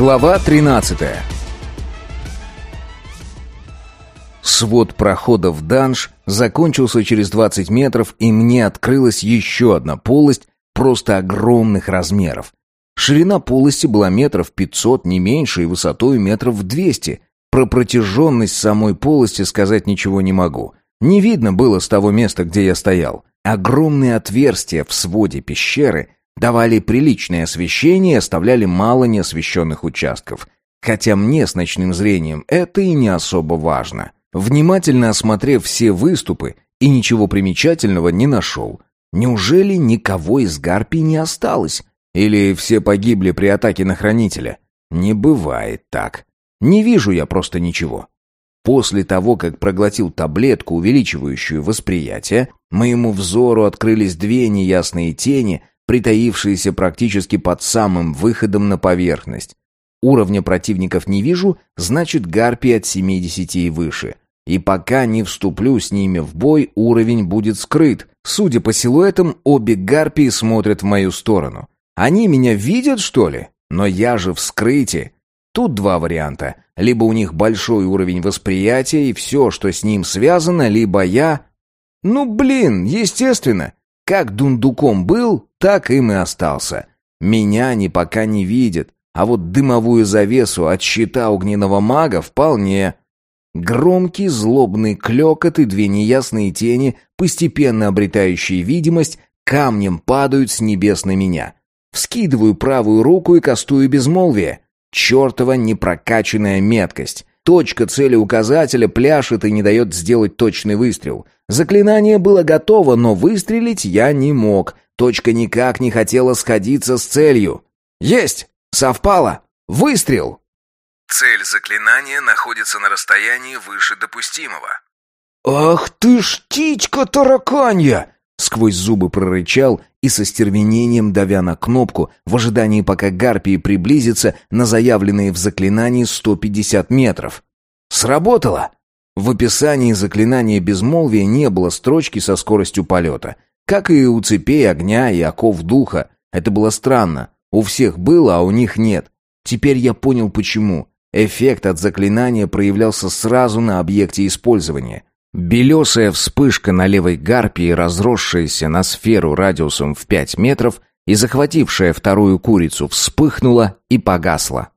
Глава 13 Свод прохода в данж закончился через 20 метров, и мне открылась еще одна полость просто огромных размеров. Ширина полости была метров 500, не меньше, и высотой метров 200. Про протяженность самой полости сказать ничего не могу. Не видно было с того места, где я стоял. Огромные отверстия в своде пещеры давали приличное освещение и оставляли мало неосвещенных участков. Хотя мне с ночным зрением это и не особо важно. Внимательно осмотрев все выступы и ничего примечательного не нашел. Неужели никого из гарпий не осталось? Или все погибли при атаке на хранителя? Не бывает так. Не вижу я просто ничего. После того, как проглотил таблетку, увеличивающую восприятие, моему взору открылись две неясные тени, притаившиеся практически под самым выходом на поверхность. Уровня противников не вижу, значит гарпии от 70 и выше. И пока не вступлю с ними в бой, уровень будет скрыт. Судя по силуэтам, обе гарпии смотрят в мою сторону. Они меня видят, что ли? Но я же в скрытии. Тут два варианта. Либо у них большой уровень восприятия и все, что с ним связано, либо я... Ну, блин, естественно. Как дундуком был, так им и остался. Меня они пока не видят, а вот дымовую завесу от щита огненного мага вполне. Громкий злобный клёкот и две неясные тени, постепенно обретающие видимость, камнем падают с небес на меня. Вскидываю правую руку и кастую безмолвие. Чёртова непрокачанная меткость. Точка цели указателя пляшет и не дает сделать точный выстрел. Заклинание было готово, но выстрелить я не мог. Точка никак не хотела сходиться с целью. «Есть! Совпало! Выстрел!» Цель заклинания находится на расстоянии выше допустимого. «Ах ты ж птичка тараканья!» Сквозь зубы прорычал и со стервенением давя на кнопку в ожидании, пока гарпии приблизится на заявленные в заклинании 150 метров. Сработало! В описании заклинания безмолвия не было строчки со скоростью полета. Как и у цепей огня и оков духа. Это было странно. У всех было, а у них нет. Теперь я понял почему. Эффект от заклинания проявлялся сразу на объекте использования. Белесая вспышка на левой гарпии, разросшаяся на сферу радиусом в пять метров и захватившая вторую курицу, вспыхнула и погасла.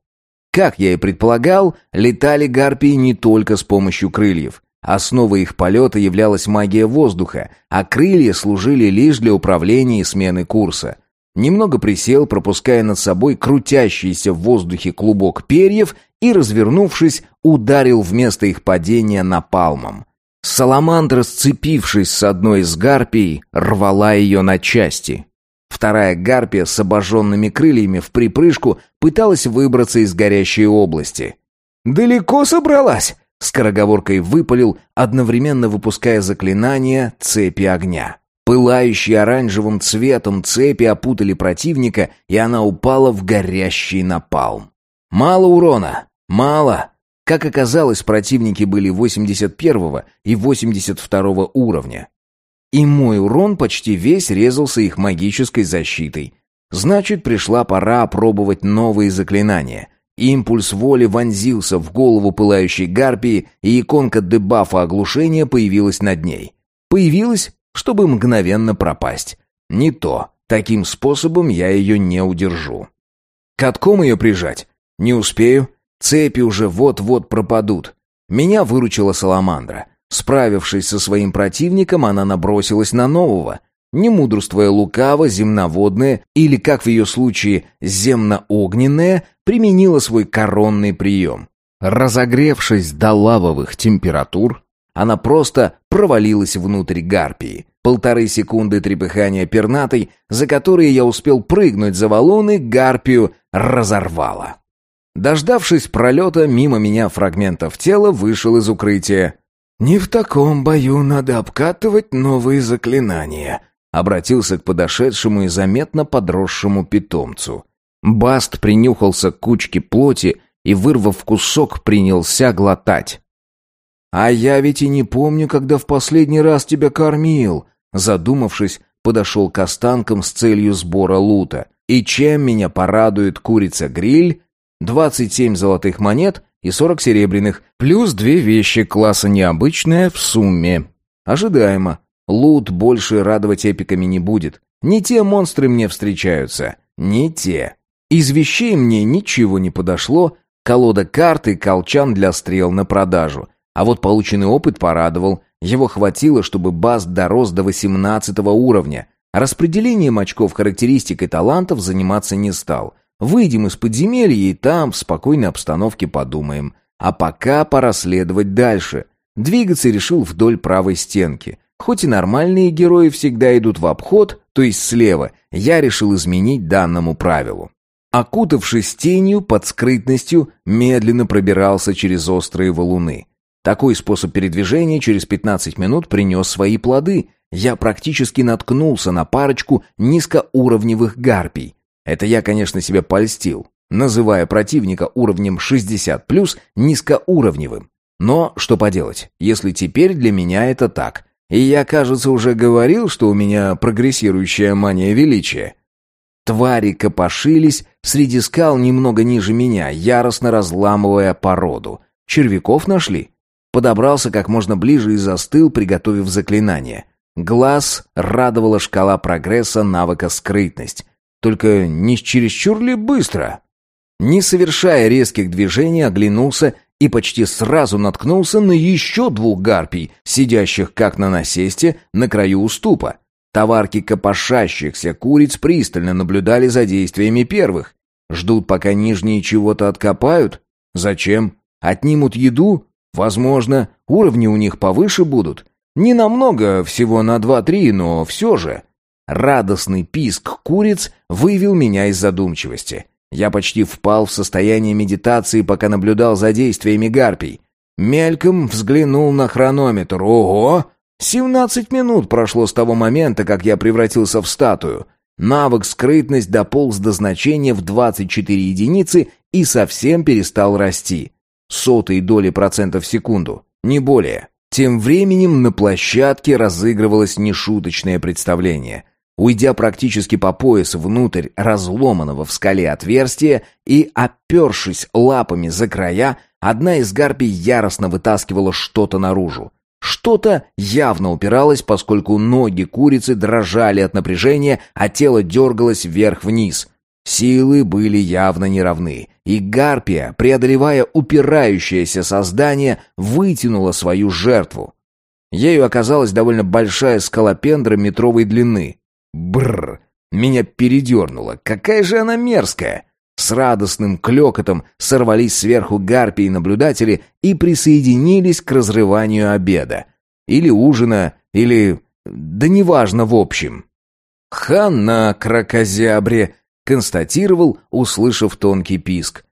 Как я и предполагал, летали гарпии не только с помощью крыльев. Основой их полета являлась магия воздуха, а крылья служили лишь для управления и смены курса. Немного присел, пропуская над собой крутящийся в воздухе клубок перьев и, развернувшись, ударил вместо их падения напалмом. Саламандра, сцепившись с одной из гарпий, рвала ее на части. Вторая гарпия с обожженными крыльями в припрыжку пыталась выбраться из горящей области. «Далеко собралась?» — скороговоркой выпалил, одновременно выпуская заклинание «Цепи огня». Пылающие оранжевым цветом цепи опутали противника, и она упала в горящий напалм. «Мало урона! Мало!» Как оказалось, противники были 81 и 82 уровня. И мой урон почти весь резался их магической защитой. Значит, пришла пора опробовать новые заклинания. Импульс воли вонзился в голову пылающей гарпии, и иконка дебафа оглушения появилась над ней. Появилась, чтобы мгновенно пропасть. Не то. Таким способом я ее не удержу. Катком ее прижать? Не успею. Цепи уже вот-вот пропадут. Меня выручила Саламандра. Справившись со своим противником, она набросилась на нового. Не мудрствуя лукаво, земноводная, или, как в ее случае, земно-огненная, применила свой коронный прием. Разогревшись до лавовых температур, она просто провалилась внутрь гарпии. Полторы секунды трепыхания пернатой, за которые я успел прыгнуть за валуны, гарпию разорвала. Дождавшись пролета мимо меня фрагментов тела, вышел из укрытия. «Не в таком бою надо обкатывать новые заклинания», обратился к подошедшему и заметно подросшему питомцу. Баст принюхался к кучке плоти и, вырвав кусок, принялся глотать. «А я ведь и не помню, когда в последний раз тебя кормил», задумавшись, подошел к останкам с целью сбора лута. «И чем меня порадует курица-гриль, 27 золотых монет и 40 серебряных, плюс две вещи класса необычная в сумме. Ожидаемо. Лут больше радовать эпиками не будет. Не те монстры мне встречаются. Не те. Из вещей мне ничего не подошло. Колода карт и колчан для стрел на продажу. А вот полученный опыт порадовал. Его хватило, чтобы Баст дорос до 18 уровня. Распределением очков характеристик и талантов заниматься не стал. Выйдем из подземелья и там в спокойной обстановке подумаем. А пока пора следовать дальше. Двигаться решил вдоль правой стенки. Хоть и нормальные герои всегда идут в обход, то есть слева, я решил изменить данному правилу. Окутавшись тенью под скрытностью, медленно пробирался через острые валуны. Такой способ передвижения через 15 минут принес свои плоды. Я практически наткнулся на парочку низкоуровневых гарпий. Это я, конечно, себя польстил, называя противника уровнем 60+, низкоуровневым. Но что поделать, если теперь для меня это так. И я, кажется, уже говорил, что у меня прогрессирующая мания величия. Твари копошились среди скал немного ниже меня, яростно разламывая породу. Червяков нашли? Подобрался как можно ближе и застыл, приготовив заклинание. Глаз радовала шкала прогресса навыка скрытность. Только не чересчур ли быстро? Не совершая резких движений, оглянулся и почти сразу наткнулся на еще двух гарпий, сидящих как на насесте на краю уступа. Товарки копошащихся куриц пристально наблюдали за действиями первых. Ждут, пока нижние чего-то откопают? Зачем? Отнимут еду? Возможно, уровни у них повыше будут. Не намного, всего на два-три, но все же. Радостный писк куриц вывел меня из задумчивости. Я почти впал в состояние медитации, пока наблюдал за действиями гарпий. Мельком взглянул на хронометр. Ого! Семнадцать минут прошло с того момента, как я превратился в статую. Навык скрытность дополз до значения в 24 единицы и совсем перестал расти. Сотые доли процентов в секунду, не более. Тем временем на площадке разыгрывалось нешуточное представление — Уйдя практически по пояс внутрь разломанного в скале отверстия и опершись лапами за края, одна из гарпий яростно вытаскивала что-то наружу. Что-то явно упиралось, поскольку ноги курицы дрожали от напряжения, а тело дергалось вверх-вниз. Силы были явно неравны, и гарпия, преодолевая упирающееся создание, вытянула свою жертву. Ею оказалась довольно большая скалопендра метровой длины, Бррр! Меня передернуло. Какая же она мерзкая! С радостным клёкотом сорвались сверху гарпии наблюдатели и присоединились к разрыванию обеда. Или ужина, или... да неважно в общем. «Хана, кракозябре!» — констатировал, услышав тонкий писк.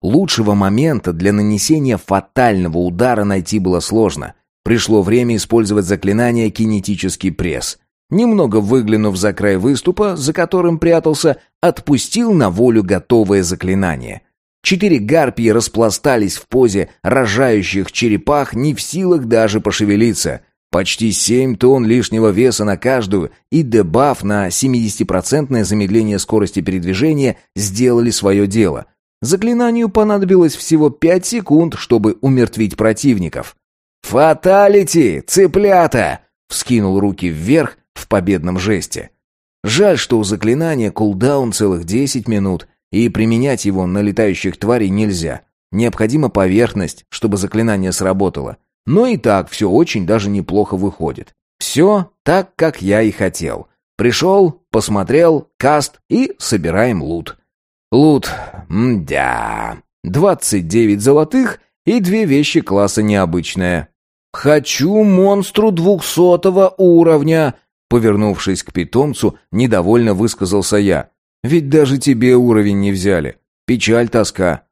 Лучшего момента для нанесения фатального удара найти было сложно. Пришло время использовать заклинание «кинетический пресс». Немного выглянув за край выступа, за которым прятался, отпустил на волю готовое заклинание. Четыре гарпии распластались в позе рожающих черепах, не в силах даже пошевелиться. Почти семь тонн лишнего веса на каждую и дебаф на 70% замедление скорости передвижения сделали свое дело. Заклинанию понадобилось всего пять секунд, чтобы умертвить противников. «Фаталити, цыплята!» — вскинул руки вверх, в победном жесте. Жаль, что у заклинания кулдаун целых 10 минут, и применять его на летающих тварей нельзя. Необходима поверхность, чтобы заклинание сработало. Но и так все очень даже неплохо выходит. Все так, как я и хотел. Пришел, посмотрел, каст и собираем лут. Лут, мдя. 29 золотых и две вещи класса необычная. «Хочу монстру двухсотого уровня!» Повернувшись к питомцу, недовольно высказался я. «Ведь даже тебе уровень не взяли. Печаль, тоска».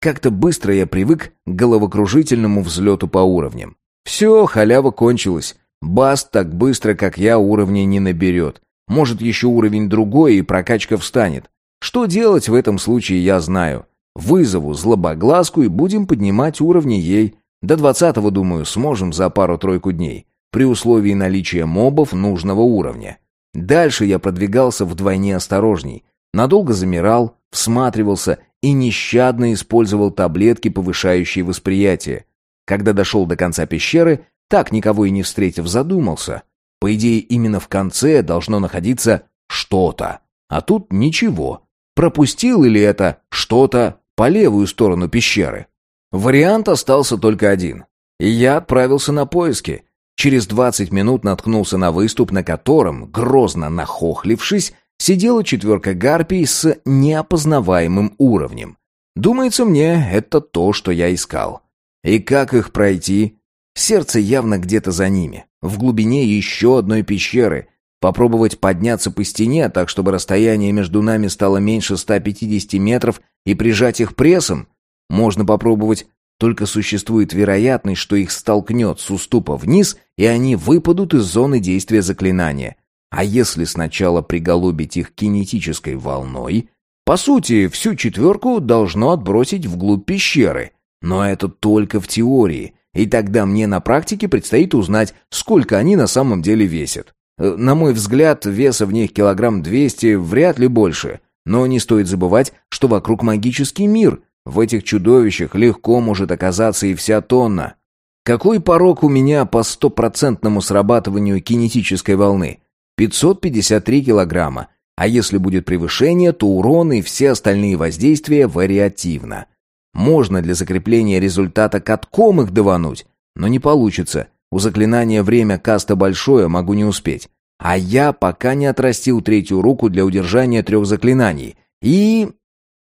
Как-то быстро я привык к головокружительному взлету по уровням. Все, халява кончилась. Баст так быстро, как я, уровней не наберет. Может, еще уровень другой, и прокачка встанет. Что делать в этом случае, я знаю. Вызову злобоглазку и будем поднимать уровни ей. До двадцатого, думаю, сможем за пару-тройку дней при условии наличия мобов нужного уровня. Дальше я продвигался вдвойне осторожней. Надолго замирал, всматривался и нещадно использовал таблетки, повышающие восприятие. Когда дошел до конца пещеры, так никого и не встретив, задумался. По идее, именно в конце должно находиться что-то. А тут ничего. Пропустил или это что-то по левую сторону пещеры? Вариант остался только один. И я отправился на поиски. Через двадцать минут наткнулся на выступ, на котором, грозно нахохлившись, сидела четверка гарпий с неопознаваемым уровнем. Думается мне, это то, что я искал. И как их пройти? Сердце явно где-то за ними, в глубине еще одной пещеры. Попробовать подняться по стене, так чтобы расстояние между нами стало меньше 150 метров, и прижать их прессом? Можно попробовать, только существует вероятность, что их столкнет с уступа вниз, и они выпадут из зоны действия заклинания. А если сначала приголубить их кинетической волной, по сути, всю четверку должно отбросить вглубь пещеры. Но это только в теории, и тогда мне на практике предстоит узнать, сколько они на самом деле весят. Э, на мой взгляд, веса в них килограмм двести, вряд ли больше. Но не стоит забывать, что вокруг магический мир. В этих чудовищах легко может оказаться и вся тонна. Какой порог у меня по стопроцентному срабатыванию кинетической волны? 553 килограмма. А если будет превышение, то урон и все остальные воздействия вариативно. Можно для закрепления результата катком их давануть, но не получится. У заклинания время каста большое, могу не успеть. А я пока не отрастил третью руку для удержания трех заклинаний. И...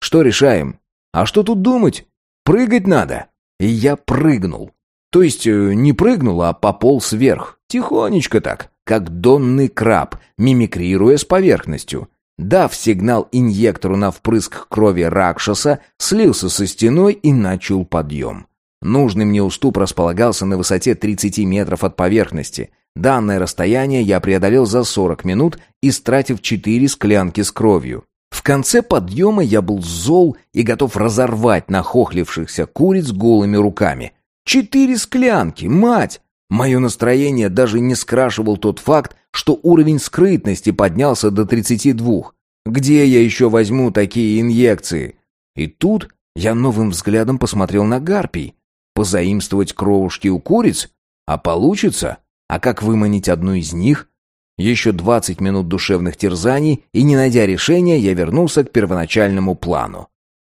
Что решаем? А что тут думать? Прыгать надо. И я прыгнул. То есть э, не прыгнул, а пополз вверх. Тихонечко так как донный краб, мимикрируя с поверхностью. Дав сигнал инъектору на впрыск крови Ракшаса, слился со стеной и начал подъем. Нужный мне уступ располагался на высоте 30 метров от поверхности. Данное расстояние я преодолел за 40 минут, истратив 4 склянки с кровью. В конце подъема я был зол и готов разорвать нахохлившихся куриц голыми руками. Четыре склянки, мать! Мое настроение даже не скрашивал тот факт, что уровень скрытности поднялся до 32. Где я еще возьму такие инъекции? И тут я новым взглядом посмотрел на гарпий. Позаимствовать кровушки у куриц? А получится? А как выманить одну из них? Еще 20 минут душевных терзаний, и не найдя решения, я вернулся к первоначальному плану.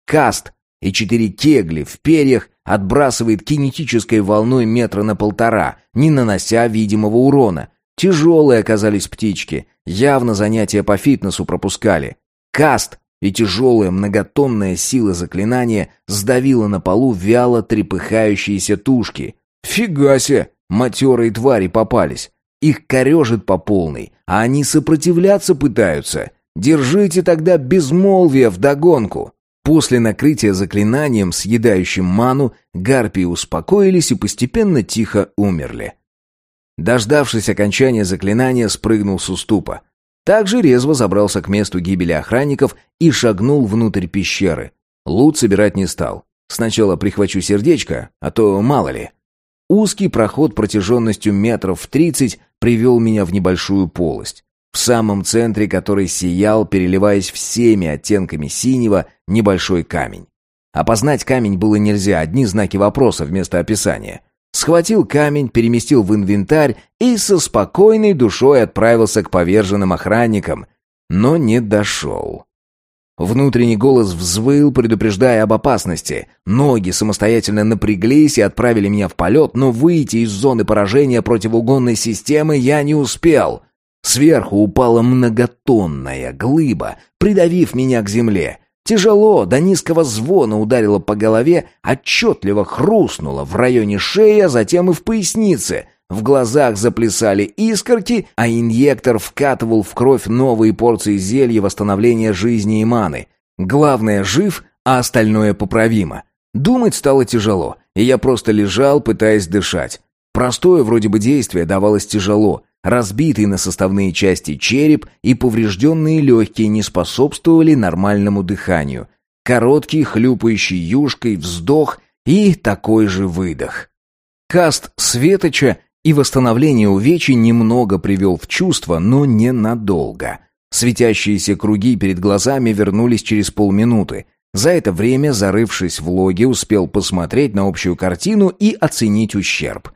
Каст и четыре кегли в перьях отбрасывает кинетической волной метра на полтора, не нанося видимого урона. Тяжелые оказались птички, явно занятия по фитнесу пропускали. Каст и тяжелая многотонная сила заклинания сдавила на полу вяло трепыхающиеся тушки. Фига себе, матерые твари попались. Их корежит по полной, а они сопротивляться пытаются. Держите тогда безмолвие вдогонку. После накрытия заклинанием, съедающим ману, гарпии успокоились и постепенно тихо умерли. Дождавшись окончания заклинания, спрыгнул с уступа. Также резво забрался к месту гибели охранников и шагнул внутрь пещеры. Лут собирать не стал. Сначала прихвачу сердечко, а то мало ли. Узкий проход протяженностью метров в тридцать привел меня в небольшую полость в самом центре которой сиял, переливаясь всеми оттенками синего, небольшой камень. Опознать камень было нельзя, одни знаки вопроса вместо описания. Схватил камень, переместил в инвентарь и со спокойной душой отправился к поверженным охранникам, но не дошел. Внутренний голос взвыл, предупреждая об опасности. Ноги самостоятельно напряглись и отправили меня в полет, но выйти из зоны поражения противоугонной системы я не успел — Сверху упала многотонная глыба, придавив меня к земле. Тяжело, до низкого звона ударило по голове, отчетливо хрустнуло в районе шеи, а затем и в пояснице. В глазах заплясали искорки, а инъектор вкатывал в кровь новые порции зелья восстановления жизни и маны. Главное, жив, а остальное поправимо. Думать стало тяжело, и я просто лежал, пытаясь дышать. Простое вроде бы действие давалось тяжело — Разбитый на составные части череп и поврежденные легкие не способствовали нормальному дыханию. Короткий, хлюпающий юшкой вздох и такой же выдох. Каст Светоча и восстановление увечий немного привел в чувство, но ненадолго. Светящиеся круги перед глазами вернулись через полминуты. За это время, зарывшись в логи, успел посмотреть на общую картину и оценить ущерб.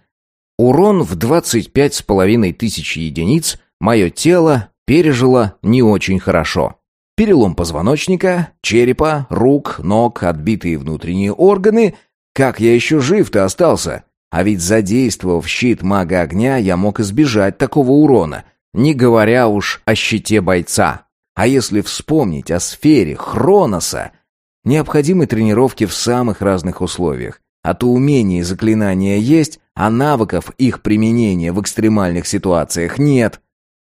Урон в 25,5 тысяч единиц мое тело пережило не очень хорошо. Перелом позвоночника, черепа, рук, ног, отбитые внутренние органы. Как я еще жив-то остался? А ведь задействовав щит мага огня, я мог избежать такого урона, не говоря уж о щите бойца. А если вспомнить о сфере Хроноса, необходимы тренировки в самых разных условиях. А то умения и заклинания есть, а навыков их применения в экстремальных ситуациях нет.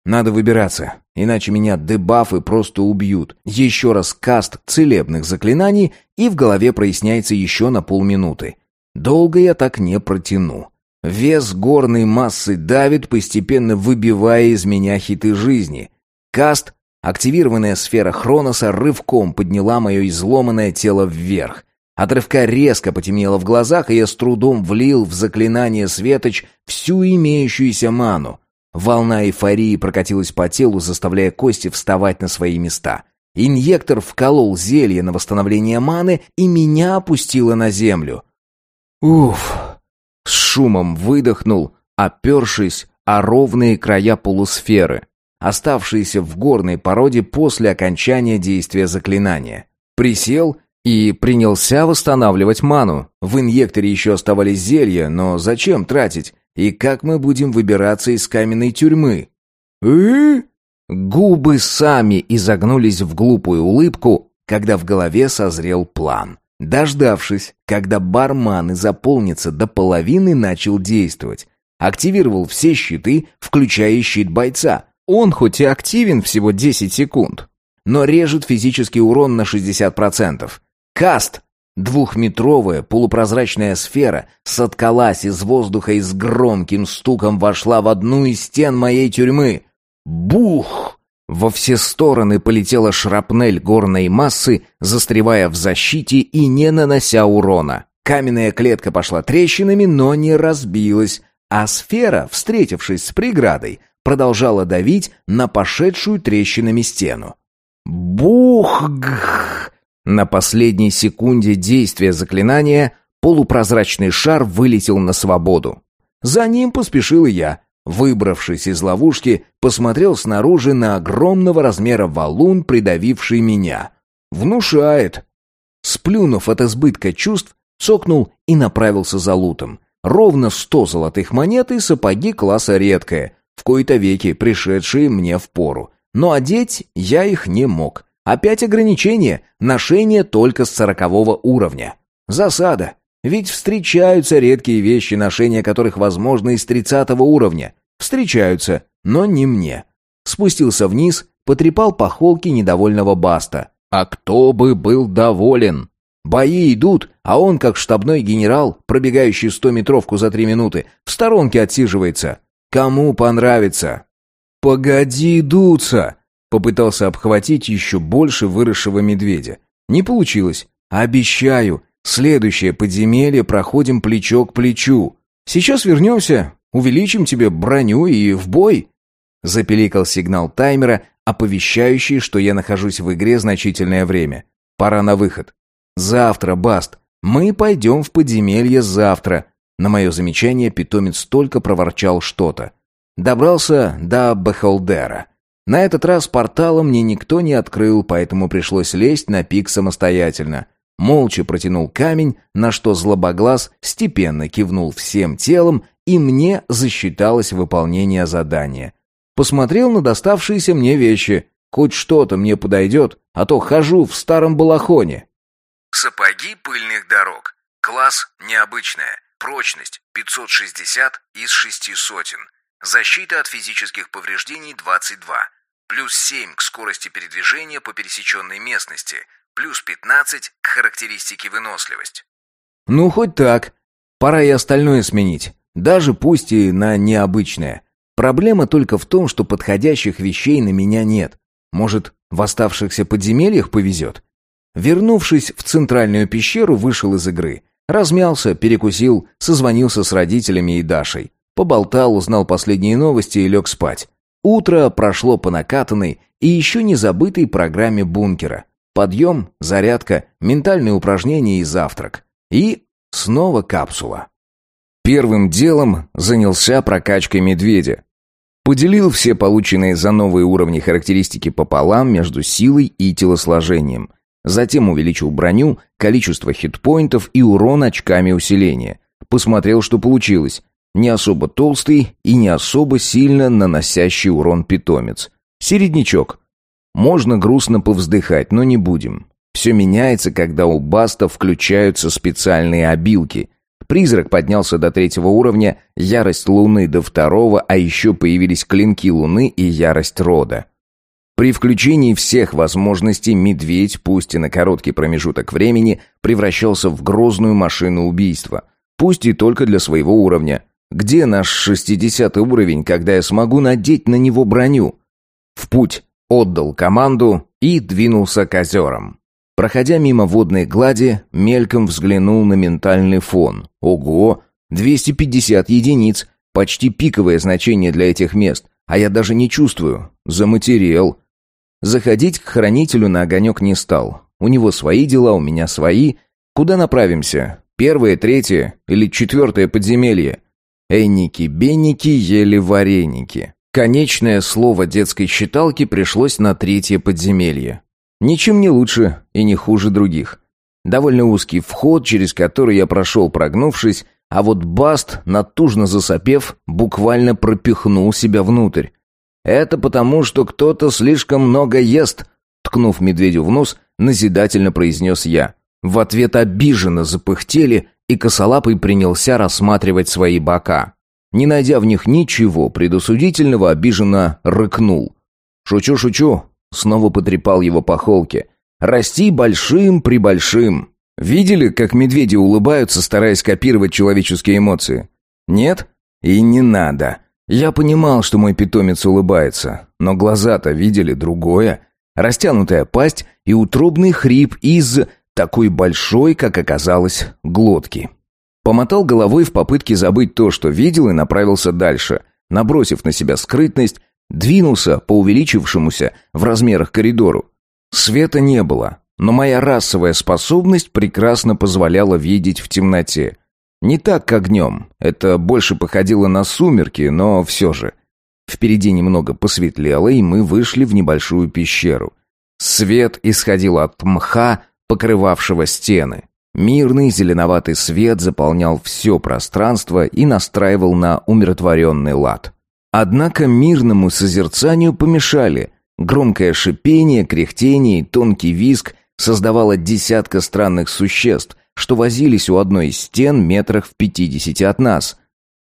Надо выбираться, иначе меня дебафы просто убьют. Еще раз каст целебных заклинаний, и в голове проясняется еще на полминуты. Долго я так не протяну. Вес горной массы давит, постепенно выбивая из меня хиты жизни. Каст Активированная сфера Хроноса рывком подняла мое изломанное тело вверх. От рывка резко потемнело в глазах, и я с трудом влил в заклинание Светоч всю имеющуюся ману. Волна эйфории прокатилась по телу, заставляя кости вставать на свои места. Инъектор вколол зелье на восстановление маны, и меня опустило на землю. Уф! С шумом выдохнул, опершись о ровные края полусферы оставшиеся в горной породе после окончания действия заклинания. Присел и принялся восстанавливать ману. В инъекторе еще оставались зелья, но зачем тратить? И как мы будем выбираться из каменной тюрьмы? э Губы сами изогнулись в глупую улыбку, когда в голове созрел план. Дождавшись, когда бар маны заполнится до половины, начал действовать. Активировал все щиты, включая щит бойца. Он хоть и активен всего 10 секунд, но режет физический урон на 60%. Каст! Двухметровая полупрозрачная сфера соткалась из воздуха и с громким стуком вошла в одну из стен моей тюрьмы. Бух! Во все стороны полетела шрапнель горной массы, застревая в защите и не нанося урона. Каменная клетка пошла трещинами, но не разбилась, а сфера, встретившись с преградой, продолжала давить на пошедшую трещинами стену. Бух! На последней секунде действия заклинания полупрозрачный шар вылетел на свободу. За ним поспешил и я. Выбравшись из ловушки, посмотрел снаружи на огромного размера валун, придавивший меня. Внушает. Сплюнув от избытка чувств, цокнул и направился за лутом. Ровно сто золотых монет и сапоги класса редкое, в кои-то веки пришедшие мне в пору. Но одеть я их не мог. Опять ограничение, ношение только с сорокового уровня. Засада. Ведь встречаются редкие вещи, ношение которых возможно и с тридцатого уровня. Встречаются, но не мне. Спустился вниз, потрепал по холке недовольного Баста. А кто бы был доволен? Бои идут, а он, как штабной генерал, пробегающий стометровку за три минуты, в сторонке отсиживается. Кому понравится? Погоди дуться! Попытался обхватить еще больше выросшего медведя. Не получилось. Обещаю, следующее подземелье проходим плечо к плечу. Сейчас вернемся, увеличим тебе броню и в бой. Запеликал сигнал таймера, оповещающий, что я нахожусь в игре значительное время. Пора на выход. Завтра, Баст. Мы пойдем в подземелье завтра. На мое замечание питомец только проворчал что-то. Добрался до Бехолдера. На этот раз портала мне никто не открыл, поэтому пришлось лезть на пик самостоятельно. Молча протянул камень, на что злобоглаз степенно кивнул всем телом, и мне засчиталось выполнение задания. Посмотрел на доставшиеся мне вещи. Хоть что-то мне подойдет, а то хожу в старом балахоне. Сапоги пыльных дорог. Класс необычная. Прочность 560 из 6 сотен. Защита от физических повреждений 22. Плюс 7 к скорости передвижения по пересеченной местности. Плюс 15 к характеристике выносливость. Ну, хоть так. Пора и остальное сменить. Даже пусть и на необычное. Проблема только в том, что подходящих вещей на меня нет. Может, в оставшихся подземельях повезет? Вернувшись в центральную пещеру, вышел из игры. Размялся, перекусил, созвонился с родителями и Дашей. Поболтал, узнал последние новости и лег спать. Утро прошло по накатанной и еще не забытой программе бункера. Подъем, зарядка, ментальные упражнения и завтрак. И снова капсула. Первым делом занялся прокачкой медведя. Поделил все полученные за новые уровни характеристики пополам между силой и телосложением. Затем увеличил броню, количество хитпоинтов и урон очками усиления. Посмотрел, что получилось. Не особо толстый и не особо сильно наносящий урон питомец. Середнячок. Можно грустно повздыхать, но не будем. Все меняется, когда у Баста включаются специальные обилки. Призрак поднялся до третьего уровня, ярость Луны до второго, а еще появились клинки Луны и ярость Рода. При включении всех возможностей медведь, пусть и на короткий промежуток времени, превращался в грозную машину убийства. Пусть и только для своего уровня. Где наш шестидесятый уровень, когда я смогу надеть на него броню? В путь. Отдал команду и двинулся к озерам. Проходя мимо водной глади, мельком взглянул на ментальный фон. Ого, 250 единиц, почти пиковое значение для этих мест, а я даже не чувствую. Заматерел. Заходить к хранителю на огонек не стал. У него свои дела, у меня свои. Куда направимся? Первое, третье или четвертое подземелье? Энники-бенники ели вареники. Конечное слово детской считалки пришлось на третье подземелье. Ничем не лучше и не хуже других. Довольно узкий вход, через который я прошел, прогнувшись, а вот Баст, натужно засопев, буквально пропихнул себя внутрь. «Это потому, что кто-то слишком много ест», ткнув медведю в нос, назидательно произнес я. В ответ обиженно запыхтели, и косолапый принялся рассматривать свои бока. Не найдя в них ничего предусудительного, обиженно рыкнул. «Шучу, шучу, Снова потрепал его по холке. «Расти большим при большим». Видели, как медведи улыбаются, стараясь копировать человеческие эмоции? Нет? И не надо. Я понимал, что мой питомец улыбается, но глаза-то видели другое. Растянутая пасть и утробный хрип из такой большой, как оказалось, глотки. Помотал головой в попытке забыть то, что видел, и направился дальше. Набросив на себя скрытность, Двинулся по увеличившемуся в размерах коридору. Света не было, но моя расовая способность прекрасно позволяла видеть в темноте. Не так, как днем. Это больше походило на сумерки, но все же. Впереди немного посветлело, и мы вышли в небольшую пещеру. Свет исходил от мха, покрывавшего стены. Мирный зеленоватый свет заполнял все пространство и настраивал на умиротворенный лад. Однако мирному созерцанию помешали. Громкое шипение, кряхтение и тонкий визг создавало десятка странных существ, что возились у одной из стен метрах в пятидесяти от нас.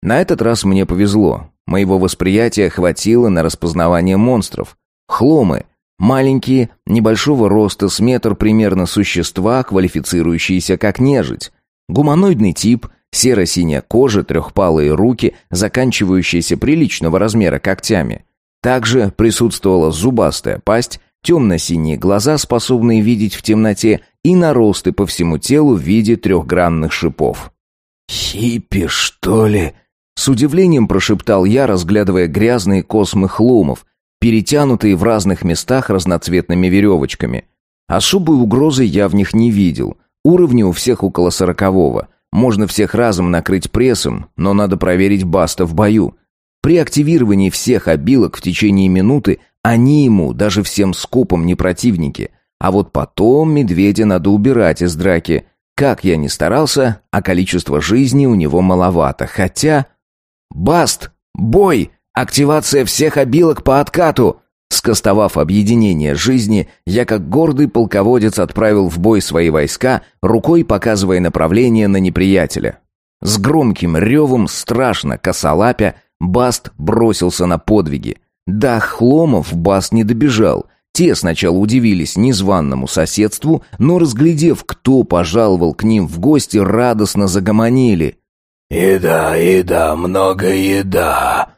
На этот раз мне повезло. Моего восприятия хватило на распознавание монстров. Хломы. Маленькие, небольшого роста, с метр примерно существа, квалифицирующиеся как нежить. Гуманоидный тип, серо-синяя кожа, трехпалые руки, заканчивающиеся приличного размера когтями. Также присутствовала зубастая пасть, темно-синие глаза, способные видеть в темноте, и наросты по всему телу в виде трехгранных шипов. «Хиппи, что ли?» С удивлением прошептал я, разглядывая грязные космы хлумов, перетянутые в разных местах разноцветными веревочками. Особой угрозы я в них не видел. Уровни у всех около сорокового. Можно всех разом накрыть прессом, но надо проверить Баста в бою. При активировании всех обилок в течение минуты они ему, даже всем скопом, не противники. А вот потом медведя надо убирать из драки. Как я ни старался, а количество жизни у него маловато. Хотя... «Баст! Бой! Активация всех обилок по откату!» Скостовав объединение жизни, я как гордый полководец отправил в бой свои войска, рукой показывая направление на неприятеля. С громким ревом, страшно косолапя, Баст бросился на подвиги. До хломов Баст не добежал. Те сначала удивились незваному соседству, но, разглядев, кто пожаловал к ним в гости, радостно загомонили. «Еда, еда, много еда!»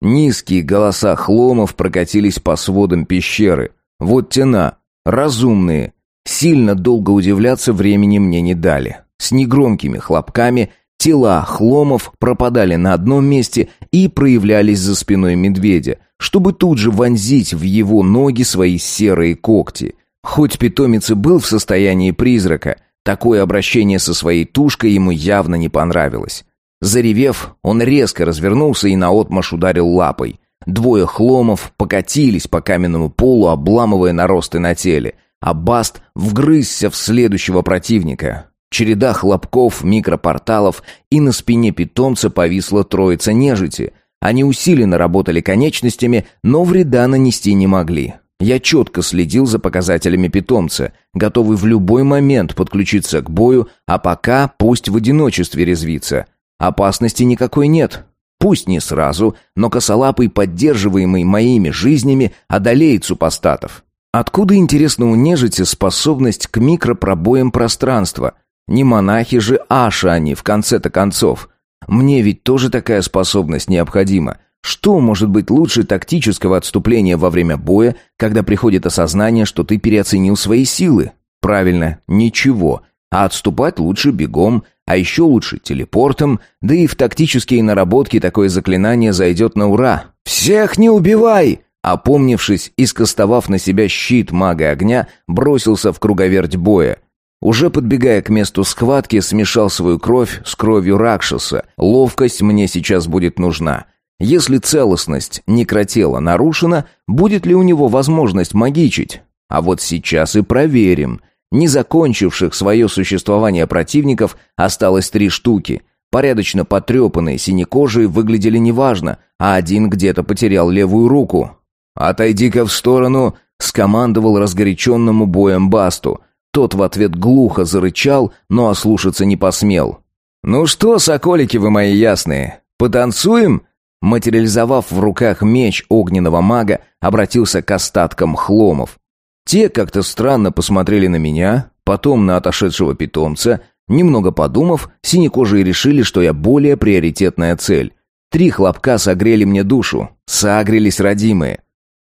Низкие голоса хломов прокатились по сводам пещеры. Вот тена, разумные. Сильно долго удивляться времени мне не дали. С негромкими хлопками тела хломов пропадали на одном месте и проявлялись за спиной медведя, чтобы тут же вонзить в его ноги свои серые когти. Хоть питомец и был в состоянии призрака, такое обращение со своей тушкой ему явно не понравилось. Заревев, он резко развернулся и наотмашь ударил лапой. Двое хломов покатились по каменному полу, обламывая наросты на теле, а Баст вгрызся в следующего противника. Череда хлопков, микропорталов, и на спине питомца повисла троица нежити. Они усиленно работали конечностями, но вреда нанести не могли. Я четко следил за показателями питомца, готовый в любой момент подключиться к бою, а пока пусть в одиночестве резвится. Опасности никакой нет. Пусть не сразу, но косолапый, поддерживаемый моими жизнями, одолеет супостатов. Откуда, интересно, у нежити способность к микропробоям пространства? Не монахи же Аша они, в конце-то концов. Мне ведь тоже такая способность необходима. Что может быть лучше тактического отступления во время боя, когда приходит осознание, что ты переоценил свои силы? Правильно, ничего. А отступать лучше бегом, а еще лучше телепортом, да и в тактические наработки такое заклинание зайдет на ура. «Всех не убивай!» Опомнившись и скостовав на себя щит мага огня, бросился в круговерть боя. Уже подбегая к месту схватки, смешал свою кровь с кровью Ракшаса. Ловкость мне сейчас будет нужна. Если целостность некротела нарушена, будет ли у него возможность магичить? А вот сейчас и проверим. Не закончивших свое существование противников осталось три штуки. Порядочно потрепанные синекожие выглядели неважно, а один где-то потерял левую руку. «Отойди-ка в сторону!» — скомандовал разгоряченному боем Басту. Тот в ответ глухо зарычал, но ослушаться не посмел. «Ну что, соколики вы мои ясные, потанцуем?» Материализовав в руках меч огненного мага, обратился к остаткам хломов. Те как-то странно посмотрели на меня, потом на отошедшего питомца. Немного подумав, синекожие решили, что я более приоритетная цель. Три хлопка согрели мне душу, согрелись родимые.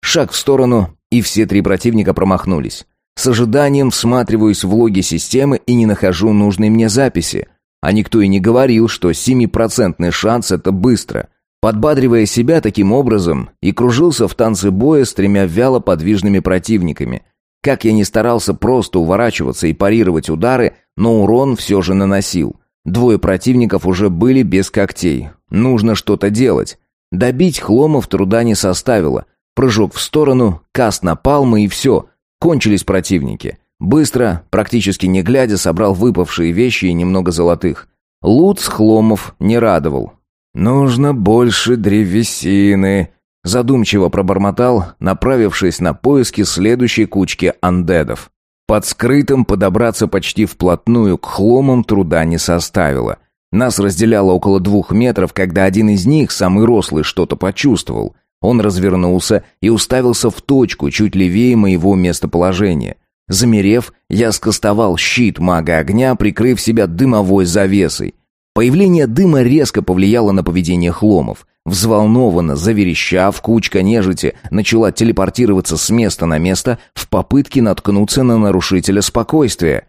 Шаг в сторону, и все три противника промахнулись. С ожиданием всматриваюсь в логи системы и не нахожу нужной мне записи. А никто и не говорил, что 7% шанс — это быстро подбадривая себя таким образом, и кружился в танце боя с тремя вяло подвижными противниками. Как я ни старался просто уворачиваться и парировать удары, но урон все же наносил. Двое противников уже были без когтей. Нужно что-то делать. Добить хломов труда не составило. Прыжок в сторону, каст на палмы и все. Кончились противники. Быстро, практически не глядя, собрал выпавшие вещи и немного золотых. Лут с хломов не радовал. «Нужно больше древесины», — задумчиво пробормотал, направившись на поиски следующей кучки андедов. Под скрытым подобраться почти вплотную к хломам труда не составило. Нас разделяло около двух метров, когда один из них, самый рослый, что-то почувствовал. Он развернулся и уставился в точку, чуть левее моего местоположения. Замерев, я скостовал щит мага огня, прикрыв себя дымовой завесой. Появление дыма резко повлияло на поведение хломов. Взволнованно, заверещав, кучка нежити начала телепортироваться с места на место в попытке наткнуться на нарушителя спокойствия.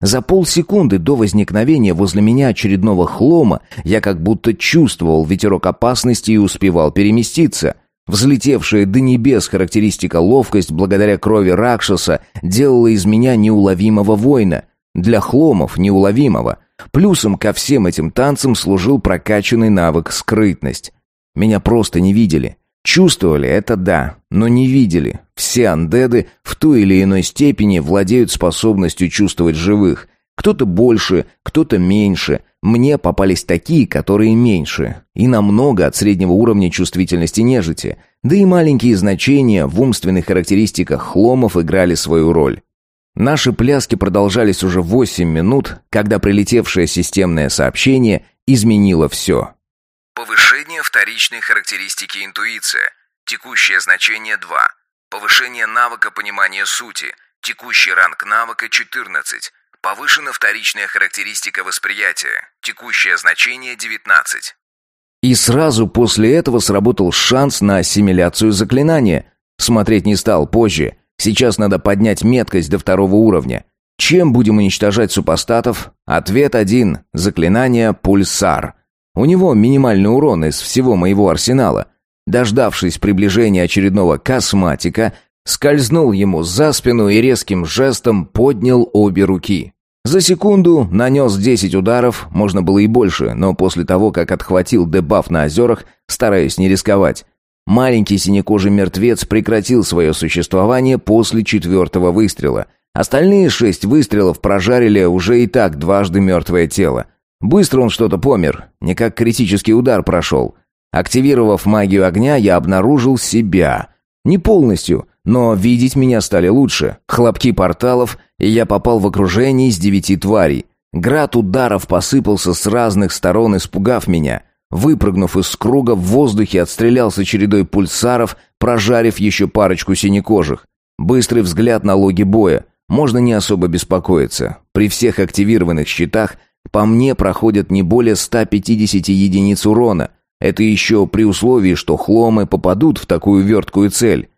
За полсекунды до возникновения возле меня очередного хлома я как будто чувствовал ветерок опасности и успевал переместиться. Взлетевшая до небес характеристика ловкость благодаря крови Ракшаса делала из меня неуловимого воина. Для хломов неуловимого — Плюсом ко всем этим танцам служил прокачанный навык скрытность. Меня просто не видели. Чувствовали это да, но не видели. Все андеды в той или иной степени владеют способностью чувствовать живых. Кто-то больше, кто-то меньше. Мне попались такие, которые меньше. И намного от среднего уровня чувствительности нежити. Да и маленькие значения в умственных характеристиках хломов играли свою роль. Наши пляски продолжались уже 8 минут, когда прилетевшее системное сообщение изменило все. Повышение вторичной характеристики интуиция. Текущее значение 2. Повышение навыка понимания сути. Текущий ранг навыка 14. Повышена вторичная характеристика восприятия. Текущее значение 19. И сразу после этого сработал шанс на ассимиляцию заклинания. Смотреть не стал позже. Сейчас надо поднять меткость до второго уровня. Чем будем уничтожать супостатов? Ответ один. Заклинание «Пульсар». У него минимальный урон из всего моего арсенала. Дождавшись приближения очередного косматика, скользнул ему за спину и резким жестом поднял обе руки. За секунду нанес 10 ударов, можно было и больше, но после того, как отхватил дебаф на озерах, стараясь не рисковать. Маленький синекожий мертвец прекратил свое существование после четвертого выстрела. Остальные шесть выстрелов прожарили уже и так дважды мертвое тело. Быстро он что-то помер, не как критический удар прошел. Активировав магию огня, я обнаружил себя. Не полностью, но видеть меня стали лучше. Хлопки порталов, и я попал в окружение из девяти тварей. Град ударов посыпался с разных сторон, испугав меня. Выпрыгнув из круга, в воздухе отстрелялся чередой пульсаров, прожарив еще парочку синекожих. Быстрый взгляд на логи боя. Можно не особо беспокоиться. При всех активированных щитах по мне проходят не более 150 единиц урона. Это еще при условии, что хломы попадут в такую верткую цель.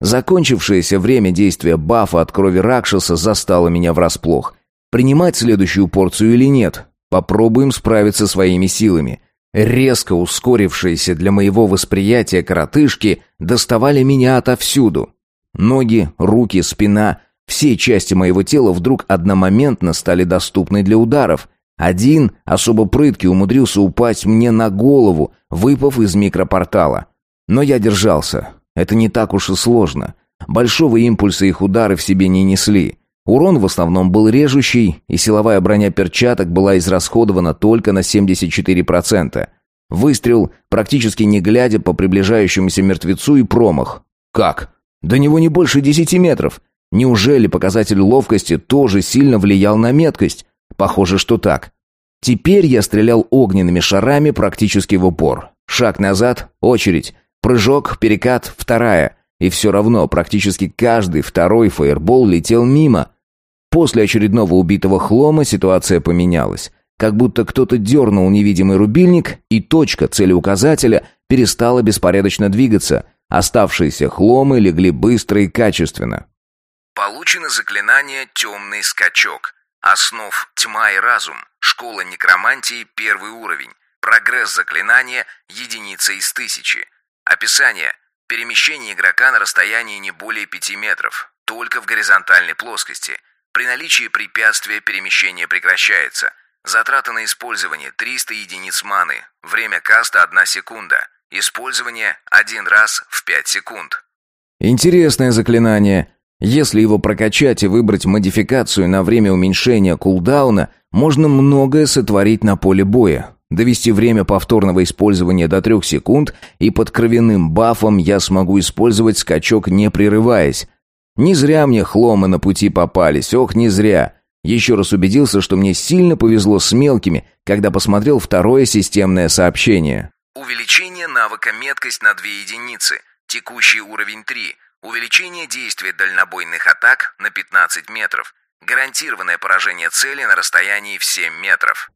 Закончившееся время действия бафа от крови Ракшаса застало меня врасплох. Принимать следующую порцию или нет? Попробуем справиться своими силами. Резко ускорившиеся для моего восприятия коротышки доставали меня отовсюду. Ноги, руки, спина, все части моего тела вдруг одномоментно стали доступны для ударов. Один, особо прыткий, умудрился упасть мне на голову, выпав из микропортала. Но я держался. Это не так уж и сложно. Большого импульса их удары в себе не несли. Урон в основном был режущий, и силовая броня перчаток была израсходована только на 74%. Выстрел, практически не глядя по приближающемуся мертвецу и промах. Как? До него не больше 10 метров. Неужели показатель ловкости тоже сильно влиял на меткость? Похоже, что так. Теперь я стрелял огненными шарами практически в упор. Шаг назад, очередь. Прыжок, перекат, вторая. И все равно практически каждый второй фаербол летел мимо. После очередного убитого хлома ситуация поменялась. Как будто кто-то дернул невидимый рубильник, и точка целеуказателя перестала беспорядочно двигаться. Оставшиеся хломы легли быстро и качественно. Получено заклинание «Темный скачок». Основ «Тьма и разум». Школа некромантии первый уровень. Прогресс заклинания единица из тысячи. Описание. Перемещение игрока на расстоянии не более 5 метров, только в горизонтальной плоскости. При наличии препятствия перемещение прекращается. Затраты на использование 300 единиц маны. Время каста 1 секунда. Использование один раз в 5 секунд. Интересное заклинание. Если его прокачать и выбрать модификацию на время уменьшения кулдауна, можно многое сотворить на поле боя. Довести время повторного использования до трех секунд, и под кровяным бафом я смогу использовать скачок не прерываясь. Не зря мне хломы на пути попались, ох, не зря. Еще раз убедился, что мне сильно повезло с мелкими, когда посмотрел второе системное сообщение. Увеличение навыка меткость на 2 единицы. Текущий уровень 3. Увеличение действия дальнобойных атак на 15 метров. Гарантированное поражение цели на расстоянии в 7 метров.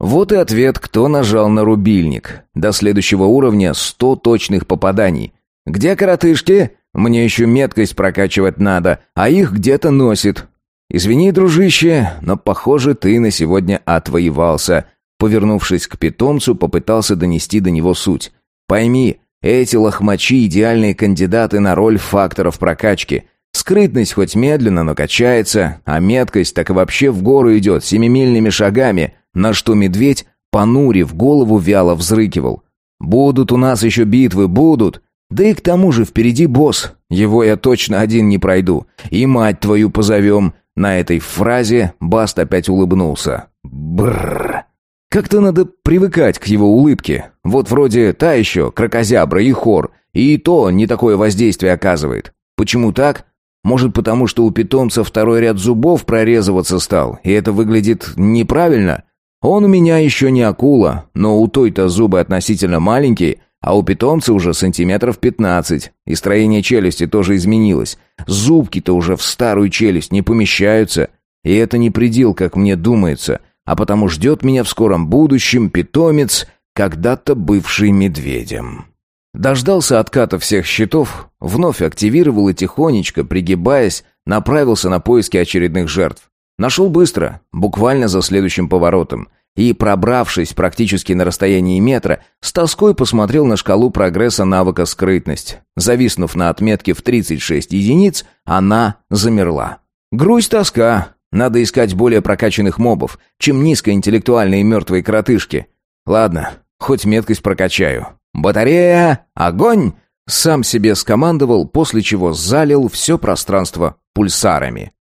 Вот и ответ, кто нажал на рубильник. До следующего уровня 100 точных попаданий. Где коротышки? Мне еще меткость прокачивать надо, а их где-то носит. Извини, дружище, но, похоже, ты на сегодня отвоевался. Повернувшись к питомцу, попытался донести до него суть. Пойми, эти лохмачи – идеальные кандидаты на роль факторов прокачки. Скрытность хоть медленно, но качается, а меткость так вообще в гору идет семимильными шагами – на что медведь, понурив голову, вяло взрыкивал. «Будут у нас еще битвы, будут!» Да и к тому же впереди босс. Его я точно один не пройду. И мать твою позовем. На этой фразе Баст опять улыбнулся. Бррр. Как-то надо привыкать к его улыбке. Вот вроде та еще, крокозябра и хор. И то не такое воздействие оказывает. Почему так? Может, потому что у питомца второй ряд зубов прорезываться стал, и это выглядит неправильно? Он у меня еще не акула, но у той-то зубы относительно маленькие, а у питомца уже сантиметров пятнадцать, и строение челюсти тоже изменилось. Зубки-то уже в старую челюсть не помещаются, и это не предел, как мне думается, а потому ждет меня в скором будущем питомец, когда-то бывший медведем. Дождался отката всех щитов, вновь активировал и тихонечко, пригибаясь, направился на поиски очередных жертв. Нашел быстро, буквально за следующим поворотом. И, пробравшись практически на расстоянии метра, с тоской посмотрел на шкалу прогресса навыка скрытность. Зависнув на отметке в 36 единиц, она замерла. Грусть-тоска. Надо искать более прокачанных мобов, чем низкоинтеллектуальные мертвые кротышки. Ладно, хоть меткость прокачаю. «Батарея! Огонь!» Сам себе скомандовал, после чего залил все пространство пульсарами.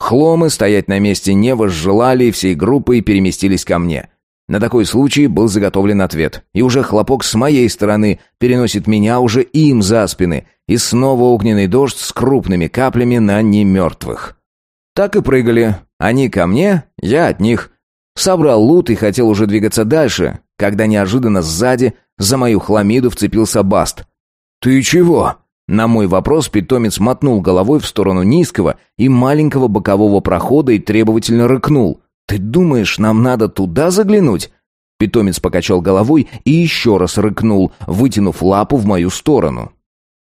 Хломы стоять на месте не возжелали и всей группой переместились ко мне. На такой случай был заготовлен ответ, и уже хлопок с моей стороны переносит меня уже им за спины, и снова огненный дождь с крупными каплями на немертвых. Так и прыгали. Они ко мне, я от них. Собрал лут и хотел уже двигаться дальше, когда неожиданно сзади за мою хламиду вцепился Баст. «Ты чего?» На мой вопрос питомец мотнул головой в сторону низкого и маленького бокового прохода и требовательно рыкнул. «Ты думаешь, нам надо туда заглянуть?» Питомец покачал головой и еще раз рыкнул, вытянув лапу в мою сторону.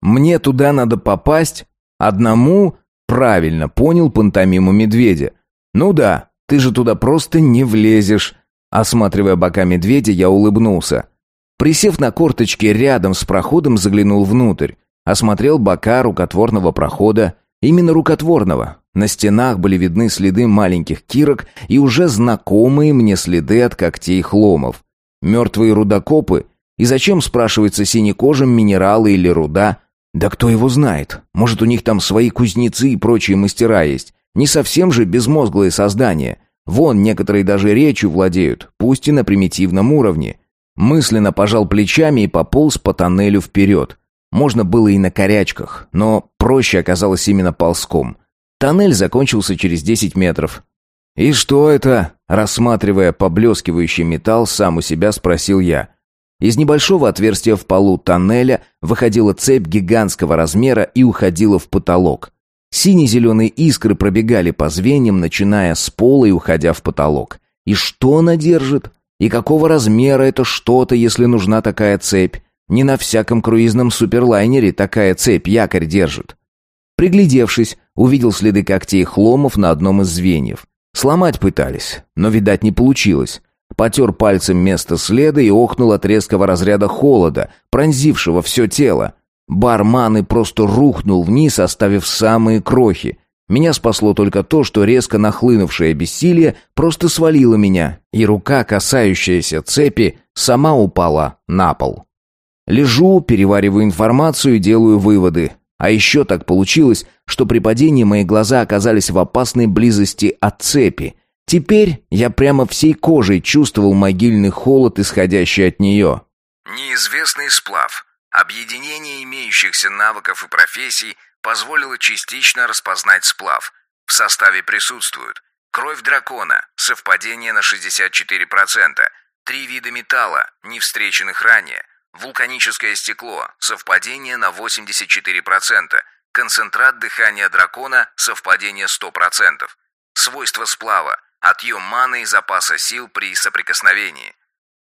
«Мне туда надо попасть? Одному?» Правильно понял пантомиму медведя. «Ну да, ты же туда просто не влезешь». Осматривая бока медведя, я улыбнулся. Присев на корточки рядом с проходом, заглянул внутрь. Осмотрел бока рукотворного прохода. Именно рукотворного. На стенах были видны следы маленьких кирок и уже знакомые мне следы от когтей хломов. Мертвые рудокопы? И зачем, спрашивается, синекожим минералы или руда? Да кто его знает? Может, у них там свои кузнецы и прочие мастера есть. Не совсем же безмозглые создания. Вон, некоторые даже речью владеют, пусть и на примитивном уровне. Мысленно пожал плечами и пополз по тоннелю вперед. Можно было и на корячках, но проще оказалось именно ползком. Тоннель закончился через 10 метров. «И что это?» Рассматривая поблескивающий металл, сам у себя спросил я. Из небольшого отверстия в полу тоннеля выходила цепь гигантского размера и уходила в потолок. Сине-зеленые искры пробегали по звеньям, начиная с пола и уходя в потолок. И что она держит? И какого размера это что-то, если нужна такая цепь? Не на всяком круизном суперлайнере такая цепь якорь держит. Приглядевшись, увидел следы когтей хломов на одном из звеньев. Сломать пытались, но, видать, не получилось. Потер пальцем место следа и охнул от резкого разряда холода, пронзившего все тело. Барман и просто рухнул вниз, оставив самые крохи. Меня спасло только то, что резко нахлынувшее бессилие просто свалило меня, и рука, касающаяся цепи, сама упала на пол. Лежу, перевариваю информацию и делаю выводы. А еще так получилось, что при падении мои глаза оказались в опасной близости от цепи. Теперь я прямо всей кожей чувствовал могильный холод, исходящий от нее. Неизвестный сплав. Объединение имеющихся навыков и профессий позволило частично распознать сплав. В составе присутствуют кровь дракона, совпадение на 64%, три вида металла, не встреченных ранее, Вулканическое стекло. Совпадение на 84%. Концентрат дыхания дракона. Совпадение 100%. Свойства сплава. Отъем маны и запаса сил при соприкосновении.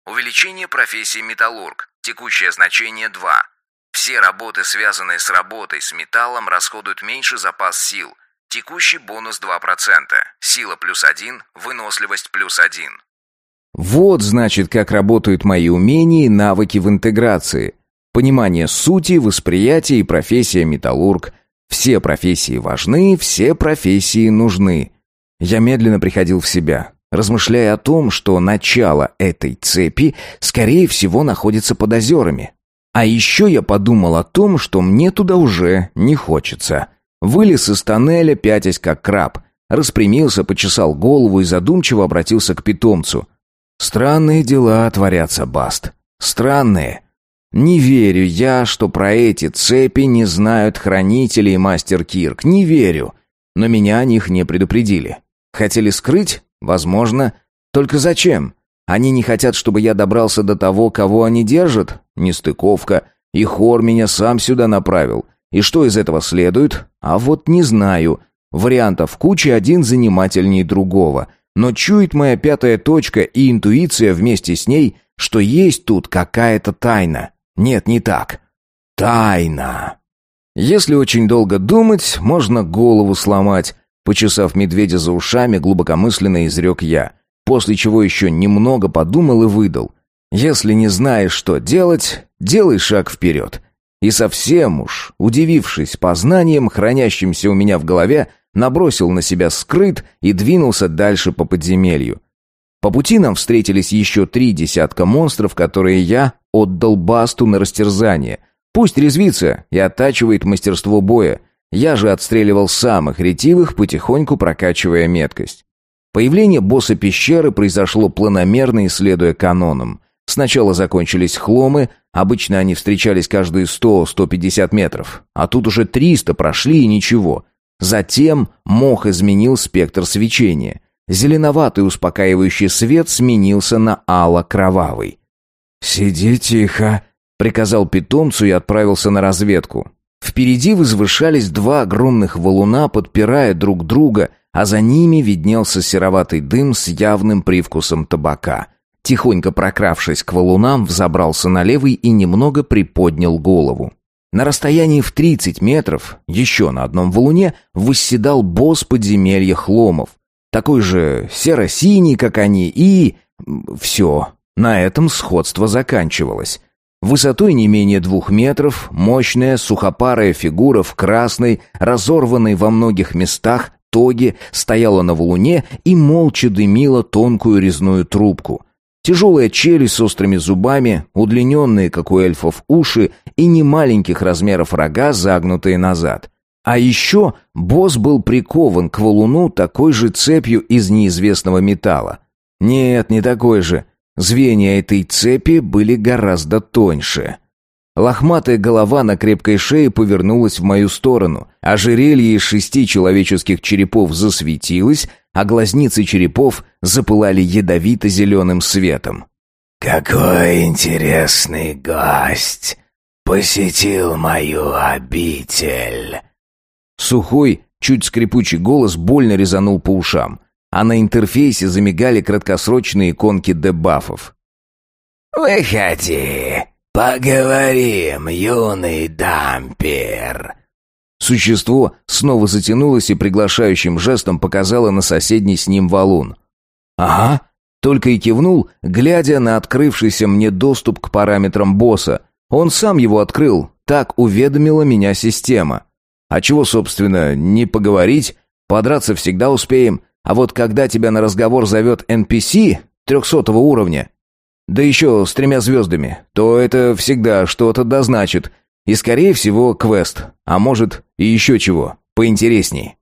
Увеличение профессии металлург. Текущее значение 2. Все работы, связанные с работой с металлом, расходуют меньше запас сил. Текущий бонус 2%. Сила плюс 1, выносливость плюс 1. Вот, значит, как работают мои умения и навыки в интеграции. Понимание сути, восприятие и профессия металлург. Все профессии важны, все профессии нужны. Я медленно приходил в себя, размышляя о том, что начало этой цепи, скорее всего, находится под озерами. А еще я подумал о том, что мне туда уже не хочется. Вылез из тоннеля, пятясь как краб. Распрямился, почесал голову и задумчиво обратился к питомцу. Странные дела творятся, Баст. Странные. Не верю я, что про эти цепи не знают хранители и мастер Кирк. Не верю. Но меня о них не предупредили. Хотели скрыть? Возможно. Только зачем? Они не хотят, чтобы я добрался до того, кого они держат? Нестыковка. И хор меня сам сюда направил. И что из этого следует? А вот не знаю. Вариантов куча, один занимательнее другого. Но чует моя пятая точка и интуиция вместе с ней, что есть тут какая-то тайна. Нет, не так. Тайна. Если очень долго думать, можно голову сломать. Почесав медведя за ушами, глубокомысленно изрек я. после чего еще немного подумал и выдал. «Если не знаешь, что делать, делай шаг вперед». И совсем уж, удивившись познанием, хранящимся у меня в голове, набросил на себя скрыт и двинулся дальше по подземелью. По пути нам встретились еще три десятка монстров, которые я отдал Басту на растерзание. Пусть резвится и оттачивает мастерство боя. Я же отстреливал самых ретивых, потихоньку прокачивая меткость. Появление босса пещеры произошло планомерно и следуя канонам. Сначала закончились хломы, обычно они встречались каждые 100-150 метров, а тут уже 300 прошли и ничего. Затем мох изменил спектр свечения. Зеленоватый успокаивающий свет сменился на ало-кровавый. «Сиди тихо», — приказал питомцу и отправился на разведку. Впереди возвышались два огромных валуна, подпирая друг друга, а за ними виднелся сероватый дым с явным привкусом табака. Тихонько прокравшись к валунам, взобрался на левый и немного приподнял голову. На расстоянии в 30 метров, еще на одном валуне, восседал босс подземелья Хломов. Такой же серо-синий, как они, и... Все, на этом сходство заканчивалось. Высотой не менее двух метров, мощная сухопарая фигура в красной, разорванной во многих местах, тоге стояла на валуне и молча дымила тонкую резную трубку. Тяжелая челюсть с острыми зубами, удлиненные, как у эльфов, уши и немаленьких размеров рога, загнутые назад. А еще босс был прикован к валуну такой же цепью из неизвестного металла. Нет, не такой же. Звенья этой цепи были гораздо тоньше. Лохматая голова на крепкой шее повернулась в мою сторону. Ожерелье из шести человеческих черепов засветилось, а глазницы черепов запылали ядовито-зеленым светом. «Какой интересный гость посетил мою обитель!» Сухой, чуть скрипучий голос больно резанул по ушам а на интерфейсе замигали краткосрочные иконки дебафов. «Выходи, поговорим, юный дампер!» Существо снова затянулось и приглашающим жестом показало на соседний с ним валун. «Ага», только и кивнул, глядя на открывшийся мне доступ к параметрам босса. Он сам его открыл, так уведомила меня система. А чего, собственно, не поговорить? Подраться всегда успеем. А вот когда тебя на разговор зовет NPC трехсотого уровня, да еще с тремя звездами, то это всегда что-то дозначит. И, скорее всего, квест. А может, и еще чего, поинтересней.